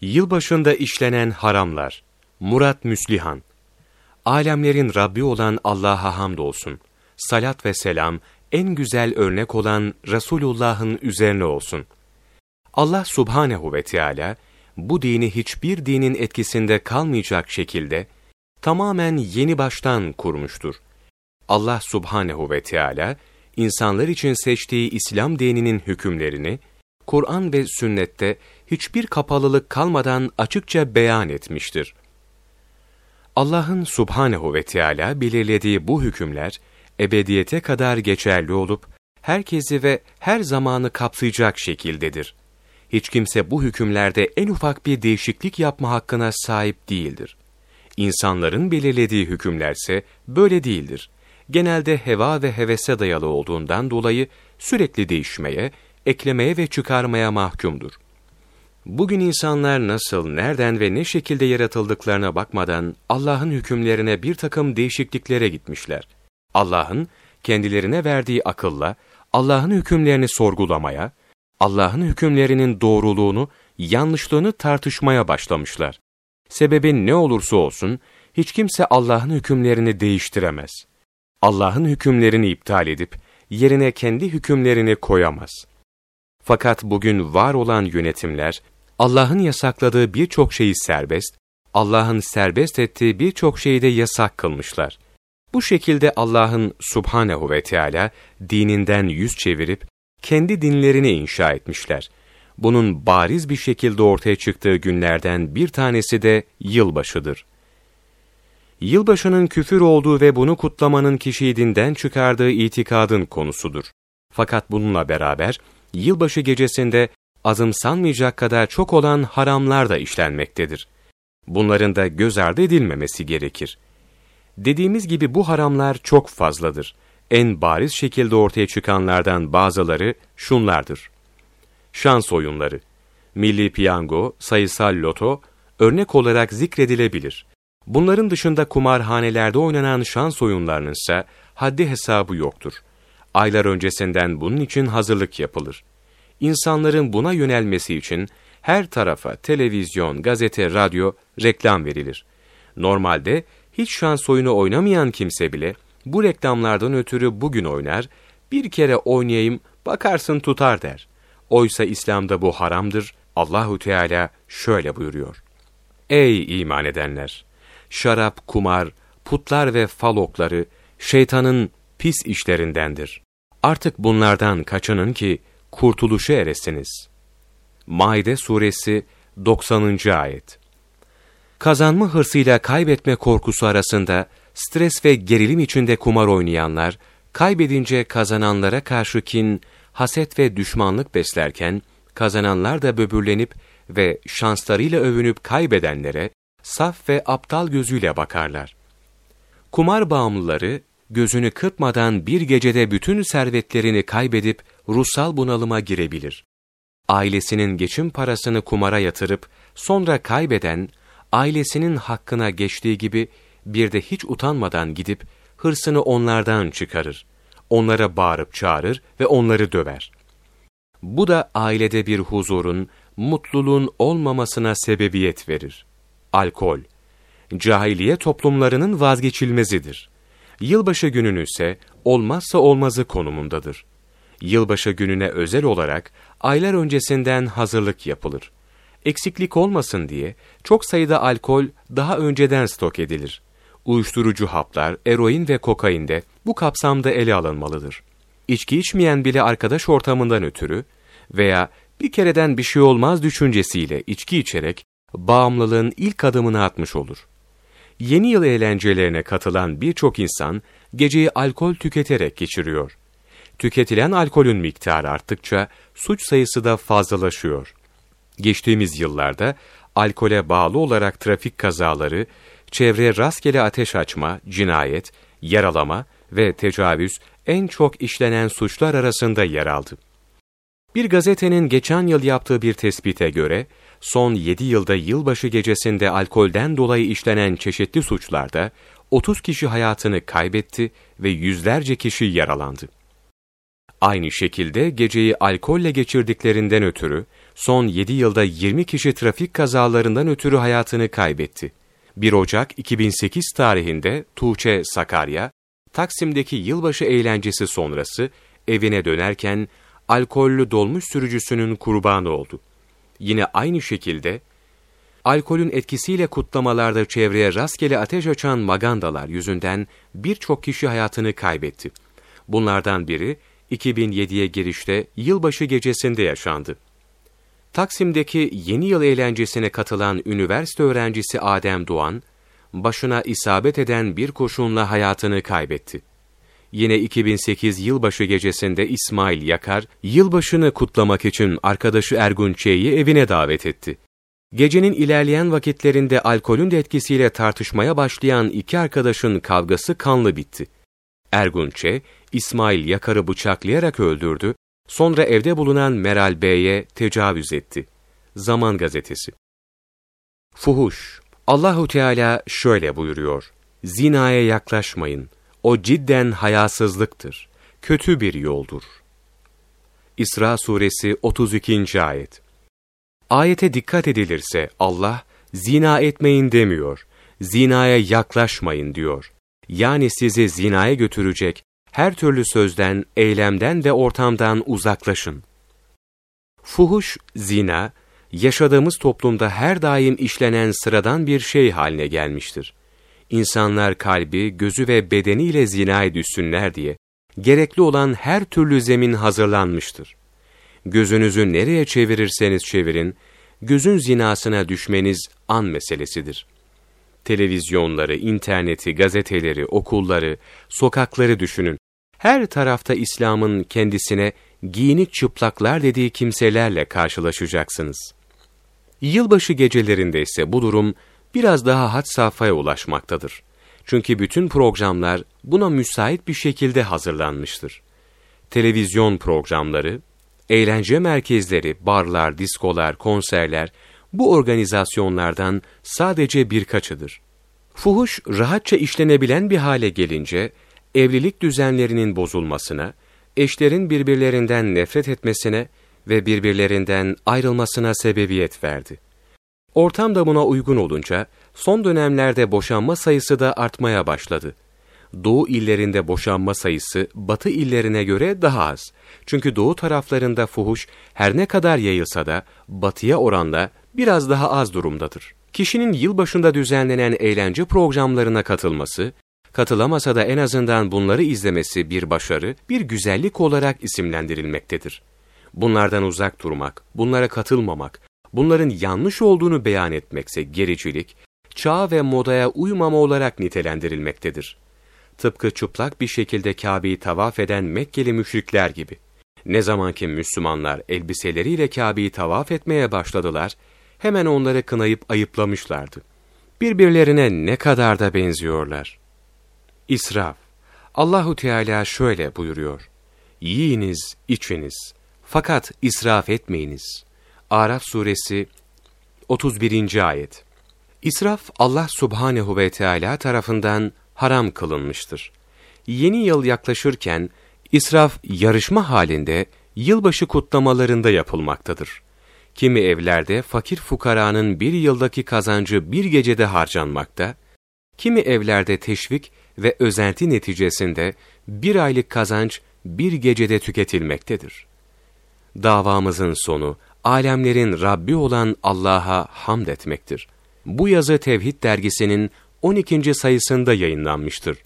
Yılbaşında işlenen haramlar. Murat Müslihan. Alemlerin Rabbi olan Allah'a hamdolsun. Salat ve selam en güzel örnek olan Resulullah'ın üzerine olsun. Allah Subhanehu ve Teala bu dini hiçbir dinin etkisinde kalmayacak şekilde tamamen yeni baştan kurmuştur. Allah Subhanehu ve Teala insanlar için seçtiği İslam dininin hükümlerini Kur'an ve sünnette hiçbir kapalılık kalmadan açıkça beyan etmiştir. Allah'ın subhanehu ve Teala belirlediği bu hükümler, ebediyete kadar geçerli olup, herkesi ve her zamanı kapsayacak şekildedir. Hiç kimse bu hükümlerde en ufak bir değişiklik yapma hakkına sahip değildir. İnsanların belirlediği hükümlerse böyle değildir. Genelde heva ve hevese dayalı olduğundan dolayı sürekli değişmeye, eklemeye ve çıkarmaya mahkumdur. Bugün insanlar nasıl, nereden ve ne şekilde yaratıldıklarına bakmadan Allah'ın hükümlerine bir takım değişikliklere gitmişler. Allah'ın kendilerine verdiği akılla Allah'ın hükümlerini sorgulamaya, Allah'ın hükümlerinin doğruluğunu, yanlışlığını tartışmaya başlamışlar. Sebebi ne olursa olsun hiç kimse Allah'ın hükümlerini değiştiremez. Allah'ın hükümlerini iptal edip yerine kendi hükümlerini koyamaz. Fakat bugün var olan yönetimler Allah'ın yasakladığı birçok şeyi serbest, Allah'ın serbest ettiği birçok şeyi de yasak kılmışlar. Bu şekilde Allah'ın subhanehu ve Teala dininden yüz çevirip kendi dinlerini inşa etmişler. Bunun bariz bir şekilde ortaya çıktığı günlerden bir tanesi de yılbaşıdır. Yılbaşının küfür olduğu ve bunu kutlamanın kişiyi dinden çıkardığı itikadın konusudur. Fakat bununla beraber yılbaşı gecesinde azımsanmayacak kadar çok olan haramlar da işlenmektedir. Bunların da göz ardı edilmemesi gerekir. Dediğimiz gibi bu haramlar çok fazladır. En bariz şekilde ortaya çıkanlardan bazıları şunlardır. Şans oyunları, milli piyango, sayısal loto örnek olarak zikredilebilir. Bunların dışında kumarhanelerde oynanan şans oyunlarının ise haddi hesabı yoktur. Aylar öncesinden bunun için hazırlık yapılır insanların buna yönelmesi için her tarafa televizyon, gazete, radyo, reklam verilir. Normalde hiç şans oyunu oynamayan kimse bile bu reklamlardan ötürü bugün oynar, bir kere oynayayım bakarsın tutar der. Oysa İslam'da bu haramdır. Allahu Teala şöyle buyuruyor. Ey iman edenler! Şarap, kumar, putlar ve falokları şeytanın pis işlerindendir. Artık bunlardan kaçının ki kurtuluşa eresiniz. Maide suresi 90. ayet. Kazanma hırsıyla kaybetme korkusu arasında stres ve gerilim içinde kumar oynayanlar, kaybedince kazananlara karşı kin, haset ve düşmanlık beslerken, kazananlar da böbürlenip ve şanslarıyla övünüp kaybedenlere saf ve aptal gözüyle bakarlar. Kumar bağımlıları gözünü kırpmadan bir gecede bütün servetlerini kaybedip ruhsal bunalıma girebilir. Ailesinin geçim parasını kumara yatırıp sonra kaybeden, ailesinin hakkına geçtiği gibi bir de hiç utanmadan gidip hırsını onlardan çıkarır. Onlara bağırıp çağırır ve onları döver. Bu da ailede bir huzurun, mutluluğun olmamasına sebebiyet verir. Alkol, cahiliye toplumlarının vazgeçilmezidir. Yılbaşı gününü ise olmazsa olmazı konumundadır. Yılbaşı gününe özel olarak aylar öncesinden hazırlık yapılır. Eksiklik olmasın diye çok sayıda alkol daha önceden stok edilir. Uyuşturucu haplar, eroin ve kokain de bu kapsamda ele alınmalıdır. İçki içmeyen bile arkadaş ortamından ötürü veya bir kereden bir şey olmaz düşüncesiyle içki içerek bağımlılığın ilk adımını atmış olur. Yeni yıl eğlencelerine katılan birçok insan geceyi alkol tüketerek geçiriyor. Tüketilen alkolün miktarı arttıkça suç sayısı da fazlalaşıyor. Geçtiğimiz yıllarda alkole bağlı olarak trafik kazaları, çevreye rastgele ateş açma, cinayet, yaralama ve tecavüz en çok işlenen suçlar arasında yer aldı. Bir gazetenin geçen yıl yaptığı bir tespite göre, son 7 yılda yılbaşı gecesinde alkolden dolayı işlenen çeşitli suçlarda 30 kişi hayatını kaybetti ve yüzlerce kişi yaralandı. Aynı şekilde geceyi alkolle geçirdiklerinden ötürü son 7 yılda 20 kişi trafik kazalarından ötürü hayatını kaybetti. 1 Ocak 2008 tarihinde Tuğçe Sakarya, Taksim'deki yılbaşı eğlencesi sonrası evine dönerken alkollü dolmuş sürücüsünün kurbanı oldu. Yine aynı şekilde alkolün etkisiyle kutlamalarda çevreye rastgele ateş açan magandalar yüzünden birçok kişi hayatını kaybetti. Bunlardan biri 2007'ye girişte yılbaşı gecesinde yaşandı. Taksim'deki yeni yıl eğlencesine katılan üniversite öğrencisi Adem Doğan, başına isabet eden bir kurşunla hayatını kaybetti. Yine 2008 yılbaşı gecesinde İsmail Yakar, yılbaşını kutlamak için arkadaşı Ergun Ç'yi evine davet etti. Gecenin ilerleyen vakitlerinde alkolün de etkisiyle tartışmaya başlayan iki arkadaşın kavgası kanlı bitti. Ergun Ç, İsmail Yakar'ı bıçaklayarak öldürdü, sonra evde bulunan Meral Bey'e tecavüz etti. Zaman Gazetesi Fuhuş Allahu Teala şöyle buyuruyor. Zinaya yaklaşmayın. O cidden hayasızlıktır. Kötü bir yoldur. İsra suresi 32. ayet. Ayete dikkat edilirse Allah zina etmeyin demiyor. Zinaya yaklaşmayın diyor. Yani sizi zinaya götürecek her türlü sözden, eylemden ve ortamdan uzaklaşın. Fuhuş, zina, yaşadığımız toplumda her daim işlenen sıradan bir şey haline gelmiştir. İnsanlar kalbi, gözü ve bedeniyle zinaya düşsünler diye, gerekli olan her türlü zemin hazırlanmıştır. Gözünüzü nereye çevirirseniz çevirin, gözün zinasına düşmeniz an meselesidir. Televizyonları, interneti, gazeteleri, okulları, sokakları düşünün. Her tarafta İslam'ın kendisine giyinik çıplaklar dediği kimselerle karşılaşacaksınız. Yılbaşı gecelerinde ise bu durum biraz daha had safhaya ulaşmaktadır. Çünkü bütün programlar buna müsait bir şekilde hazırlanmıştır. Televizyon programları, eğlence merkezleri, barlar, diskolar, konserler bu organizasyonlardan sadece birkaçıdır. Fuhuş rahatça işlenebilen bir hale gelince evlilik düzenlerinin bozulmasına, eşlerin birbirlerinden nefret etmesine ve birbirlerinden ayrılmasına sebebiyet verdi. Ortam da buna uygun olunca son dönemlerde boşanma sayısı da artmaya başladı. Doğu illerinde boşanma sayısı batı illerine göre daha az. Çünkü doğu taraflarında fuhuş her ne kadar yayılsa da batıya oranla biraz daha az durumdadır. Kişinin yılbaşında düzenlenen eğlence programlarına katılması, katılamasa da en azından bunları izlemesi bir başarı, bir güzellik olarak isimlendirilmektedir. Bunlardan uzak durmak, bunlara katılmamak, bunların yanlış olduğunu beyan etmekse gericilik, çağ ve modaya uymama olarak nitelendirilmektedir. Tıpkı çıplak bir şekilde Kabe'yi tavaf eden Mekkeli müşrikler gibi. Ne zamanki Müslümanlar elbiseleriyle Kabe'yi tavaf etmeye başladılar, hemen onları kınayıp ayıplamışlardı. Birbirlerine ne kadar da benziyorlar. İsraf Allahu Teala şöyle buyuruyor. Yiyiniz, içiniz. Fakat israf etmeyiniz. Araf suresi 31. ayet. İsraf Allah subhanehu ve Teala tarafından haram kılınmıştır. Yeni yıl yaklaşırken israf yarışma halinde yılbaşı kutlamalarında yapılmaktadır. Kimi evlerde fakir fukaranın bir yıldaki kazancı bir gecede harcanmakta, kimi evlerde teşvik ve özenti neticesinde bir aylık kazanç bir gecede tüketilmektedir. Davamızın sonu, alemlerin Rabbi olan Allah'a hamd etmektir. Bu yazı Tevhid dergisinin 12. sayısında yayınlanmıştır.